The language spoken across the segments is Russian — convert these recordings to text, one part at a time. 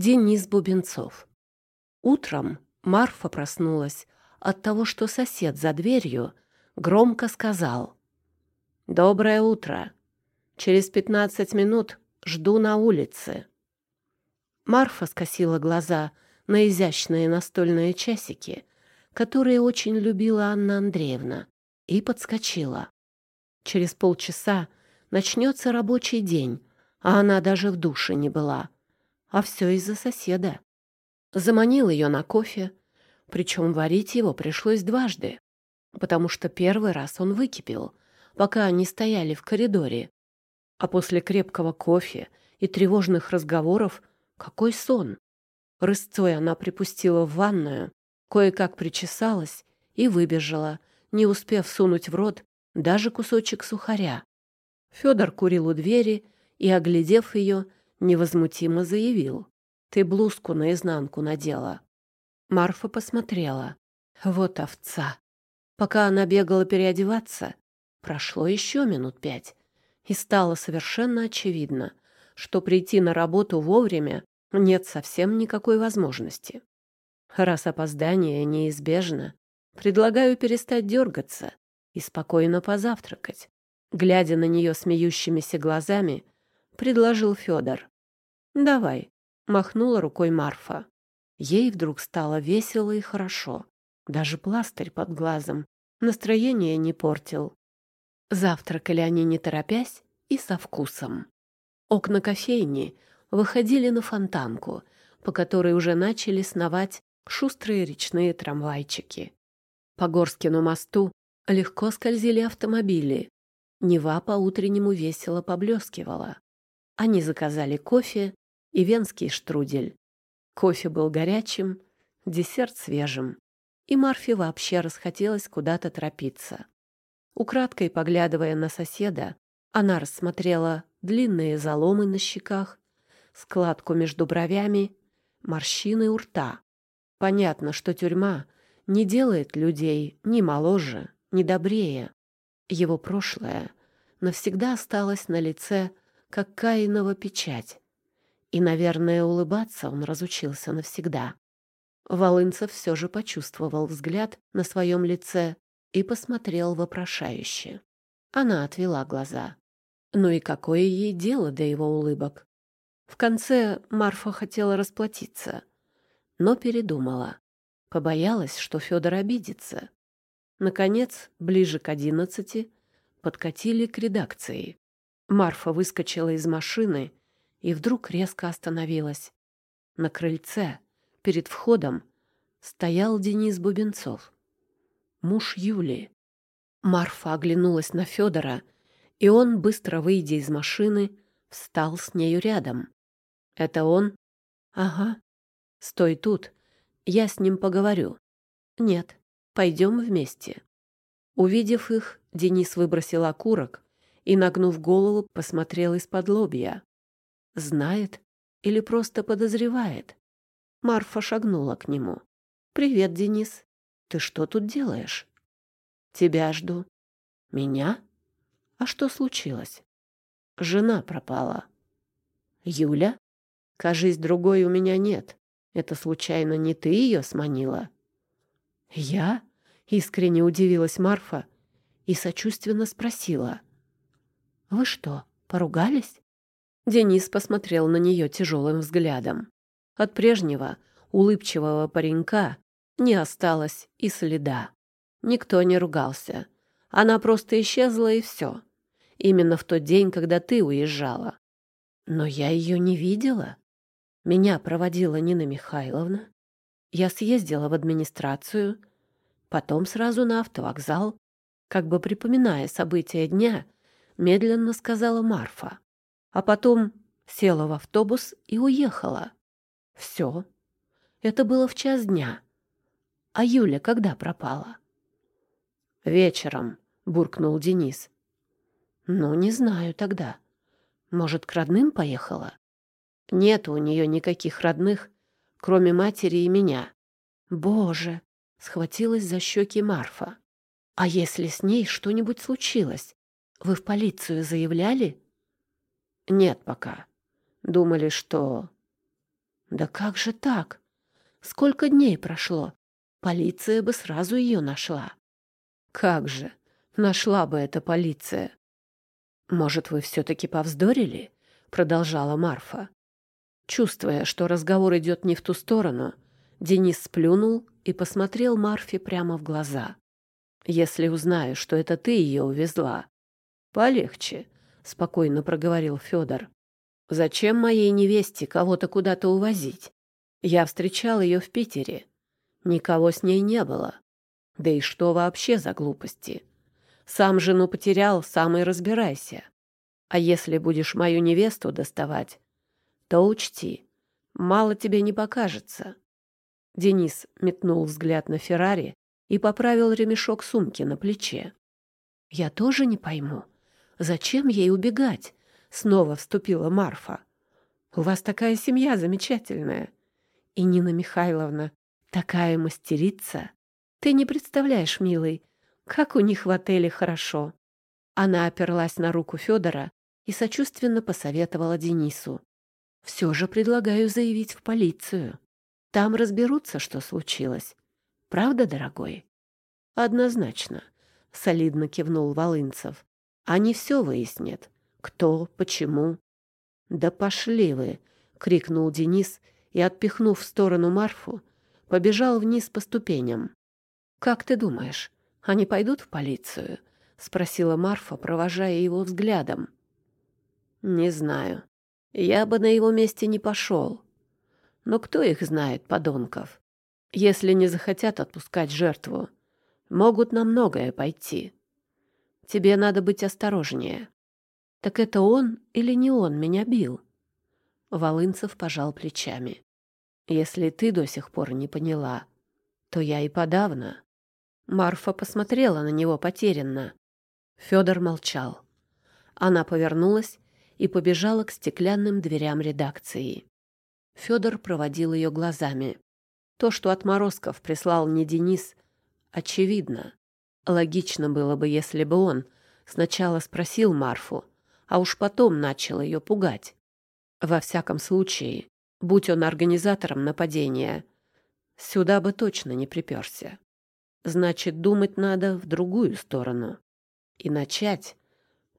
Денис Бубенцов. Утром Марфа проснулась от того, что сосед за дверью громко сказал «Доброе утро. Через пятнадцать минут жду на улице». Марфа скосила глаза на изящные настольные часики, которые очень любила Анна Андреевна, и подскочила. Через полчаса начнется рабочий день, а она даже в душе не была. А все из-за соседа. Заманил ее на кофе, причем варить его пришлось дважды, потому что первый раз он выкипел, пока они стояли в коридоре. А после крепкого кофе и тревожных разговоров какой сон! Рысцой она припустила в ванную, кое-как причесалась и выбежала, не успев сунуть в рот даже кусочек сухаря. Федор курил у двери и, оглядев ее, невозмутимо заявил. «Ты блузку наизнанку надела». Марфа посмотрела. Вот овца. Пока она бегала переодеваться, прошло еще минут пять, и стало совершенно очевидно, что прийти на работу вовремя нет совсем никакой возможности. Раз опоздание неизбежно, предлагаю перестать дергаться и спокойно позавтракать. Глядя на нее смеющимися глазами, предложил Федор. «Давай», — махнула рукой Марфа. Ей вдруг стало весело и хорошо. Даже пластырь под глазом настроение не портил. Завтракали они не торопясь и со вкусом. Окна кофейни выходили на фонтанку, по которой уже начали сновать шустрые речные трамвайчики. По Горскину мосту легко скользили автомобили. Нева по-утреннему весело поблескивала. Они заказали кофе и венский штрудель. Кофе был горячим, десерт свежим. И Марфе вообще расхотелось куда-то торопиться. Украдкой поглядывая на соседа, она рассмотрела длинные заломы на щеках, складку между бровями, морщины у рта. Понятно, что тюрьма не делает людей ни моложе, ни добрее. Его прошлое навсегда осталось на лице как Каинова печать. И, наверное, улыбаться он разучился навсегда. Волынцев все же почувствовал взгляд на своем лице и посмотрел вопрошающе. Она отвела глаза. Ну и какое ей дело до его улыбок? В конце Марфа хотела расплатиться, но передумала. Побоялась, что Федор обидится. Наконец, ближе к одиннадцати, подкатили к редакции. Марфа выскочила из машины и вдруг резко остановилась. На крыльце, перед входом, стоял Денис Бубенцов, муж Юли. Марфа оглянулась на Федора, и он, быстро выйдя из машины, встал с нею рядом. «Это он?» «Ага. Стой тут. Я с ним поговорю». «Нет, пойдем вместе». Увидев их, Денис выбросил окурок и, нагнув голову, посмотрел из-под лобья. Знает или просто подозревает? Марфа шагнула к нему. «Привет, Денис. Ты что тут делаешь?» «Тебя жду». «Меня? А что случилось?» «Жена пропала». «Юля? Кажись, другой у меня нет. Это случайно не ты ее сманила?» «Я?» — искренне удивилась Марфа и сочувственно спросила. «Вы что, поругались?» Денис посмотрел на нее тяжелым взглядом. От прежнего улыбчивого паренька не осталось и следа. Никто не ругался. Она просто исчезла, и все. Именно в тот день, когда ты уезжала. Но я ее не видела. Меня проводила Нина Михайловна. Я съездила в администрацию, потом сразу на автовокзал, как бы припоминая события дня — медленно сказала Марфа. А потом села в автобус и уехала. Все. Это было в час дня. А Юля когда пропала? Вечером, буркнул Денис. Ну, не знаю тогда. Может, к родным поехала? Нет у нее никаких родных, кроме матери и меня. Боже, схватилась за щеки Марфа. А если с ней что-нибудь случилось? Вы в полицию заявляли? Нет пока. Думали, что... Да как же так? Сколько дней прошло? Полиция бы сразу ее нашла. Как же? Нашла бы эта полиция. Может, вы все-таки повздорили? Продолжала Марфа. Чувствуя, что разговор идет не в ту сторону, Денис сплюнул и посмотрел Марфе прямо в глаза. «Если узнаю, что это ты ее увезла, полегче», — спокойно проговорил Федор. «Зачем моей невесте кого-то куда-то увозить? Я встречал ее в Питере. Никого с ней не было. Да и что вообще за глупости? Сам жену потерял, сам и разбирайся. А если будешь мою невесту доставать, то учти, мало тебе не покажется. Денис метнул взгляд на Феррари и поправил ремешок сумки на плече. «Я тоже не пойму, зачем ей убегать?» — снова вступила Марфа. «У вас такая семья замечательная. И Нина Михайловна такая мастерица. Ты не представляешь, милый, как у них в отеле хорошо». Она оперлась на руку Федора и сочувственно посоветовала Денису. «Все же предлагаю заявить в полицию. Там разберутся, что случилось. Правда, дорогой?» «Однозначно», — солидно кивнул Волынцев. «Они все выяснят. Кто, почему». «Да пошли вы!» — крикнул Денис и, отпихнув в сторону Марфу, побежал вниз по ступеням. «Как ты думаешь, они пойдут в полицию?» — спросила Марфа, провожая его взглядом. «Не знаю. Я бы на его месте не пошел. Но кто их знает, подонков? Если не захотят отпускать жертву, могут на многое пойти. Тебе надо быть осторожнее. Так это он или не он меня бил?» Волынцев пожал плечами. «Если ты до сих пор не поняла, то я и подавно». Марфа посмотрела на него потерянно. Федор молчал. Она повернулась и побежала к стеклянным дверям редакции. Федор проводил ее глазами. То, что отморозков прислал не Денис, очевидно. Логично было бы, если бы он сначала спросил Марфу, а уж потом начал ее пугать. Во всяком случае, будь он организатором нападения, сюда бы точно не приперся. Значит, думать надо в другую сторону. И начать,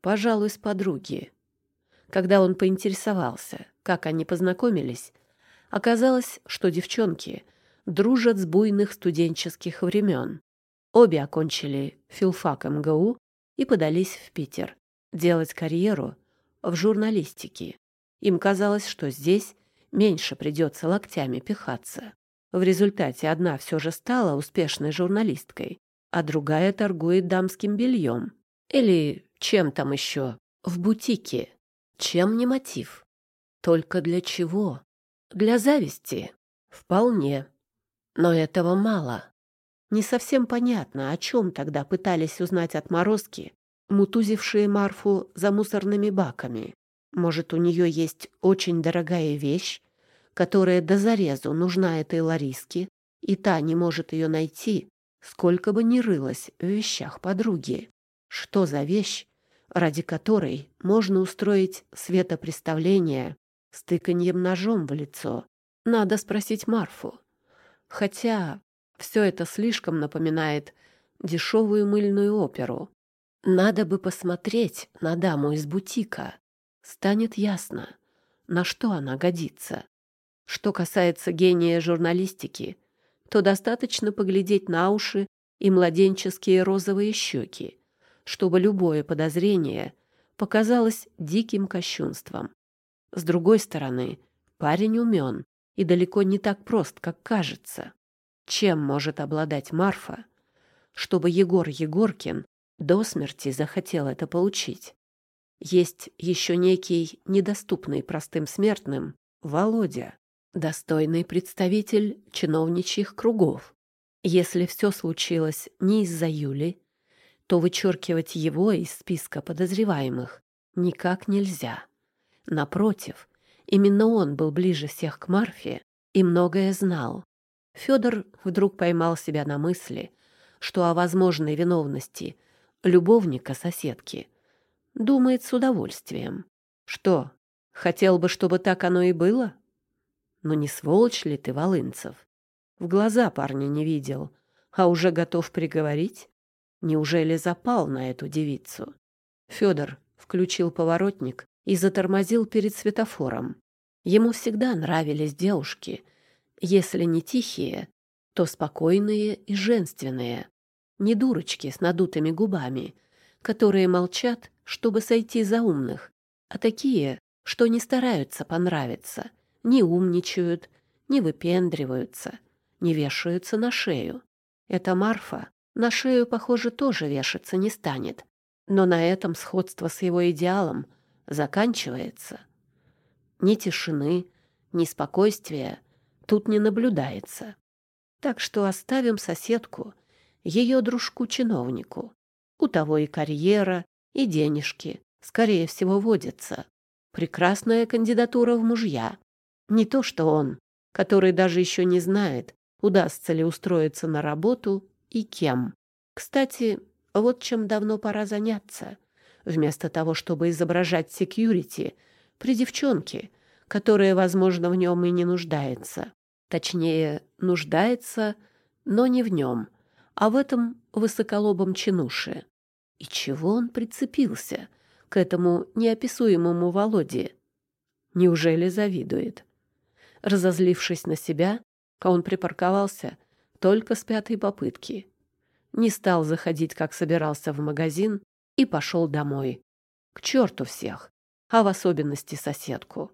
пожалуй, с подруги. Когда он поинтересовался, как они познакомились, оказалось, что девчонки дружат с буйных студенческих времен. Обе окончили филфак МГУ и подались в Питер делать карьеру в журналистике. Им казалось, что здесь меньше придется локтями пихаться. В результате одна все же стала успешной журналисткой, а другая торгует дамским бельем. Или чем там еще? В бутике. Чем не мотив? Только для чего? Для зависти? Вполне. Но этого мало. Не совсем понятно, о чем тогда пытались узнать отморозки, мутузившие Марфу за мусорными баками. Может, у нее есть очень дорогая вещь, которая до зарезу нужна этой Лариске, и та не может ее найти, сколько бы ни рылась в вещах подруги. Что за вещь, ради которой можно устроить светопреставление с тыканьем ножом в лицо? Надо спросить Марфу. Хотя все это слишком напоминает дешевую мыльную оперу. Надо бы посмотреть на даму из бутика. Станет ясно, на что она годится. Что касается гения журналистики, то достаточно поглядеть на уши и младенческие розовые щеки, чтобы любое подозрение показалось диким кощунством. С другой стороны, парень умен и далеко не так прост, как кажется. Чем может обладать Марфа, чтобы Егор Егоркин до смерти захотел это получить. Есть еще некий недоступный простым смертным Володя, достойный представитель чиновничьих кругов. Если все случилось не из-за Юли, то вычеркивать его из списка подозреваемых никак нельзя. Напротив, именно он был ближе всех к Марфе и многое знал. Федор вдруг поймал себя на мысли, что о возможной виновности любовника соседки. Думает с удовольствием. Что, хотел бы, чтобы так оно и было? Ну не сволочь ли ты, Волынцев? В глаза парня не видел, а уже готов приговорить? Неужели запал на эту девицу? Федор включил поворотник и затормозил перед светофором. Ему всегда нравились девушки, если не тихие, то спокойные и женственные. Не дурочки с надутыми губами, которые молчат, чтобы сойти за умных, а такие, что не стараются понравиться, не умничают, не выпендриваются, не вешаются на шею. Эта Марфа на шею, похоже, тоже вешаться не станет, но на этом сходство с его идеалом заканчивается. Ни тишины, ни спокойствия тут не наблюдается. Так что оставим соседку, ее дружку-чиновнику. У того и карьера, и денежки, скорее всего, водятся. Прекрасная кандидатура в мужья. Не то что он, который даже еще не знает, удастся ли устроиться на работу и кем. Кстати, вот чем давно пора заняться. Вместо того, чтобы изображать секьюрити при девчонке, которая, возможно, в нем и не нуждается. Точнее, нуждается, но не в нем, а в этом высоколобом чинуше. И чего он прицепился к этому неописуемому Володе? Неужели завидует? Разозлившись на себя, он припарковался только с пятой попытки. Не стал заходить, как собирался в магазин, и пошел домой. К черту всех, а в особенности соседку.